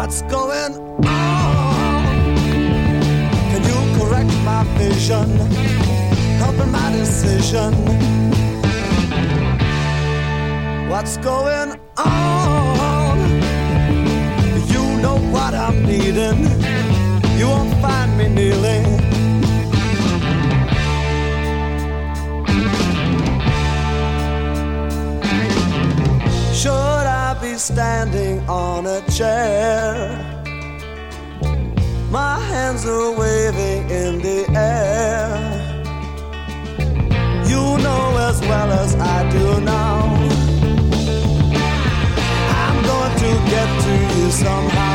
what's going on? Can you correct my vision? Helping my decision? What's going on? Standing on a chair? My hands are waving in the air. You know as well as I do now. I'm going to get to you somehow.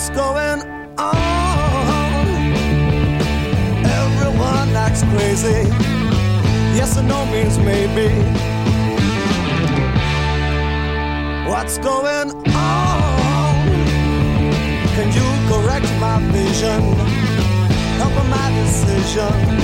What's going on? Everyone acts crazy. Yes or no means maybe. What's going on? Can you correct my vision? Help my decision.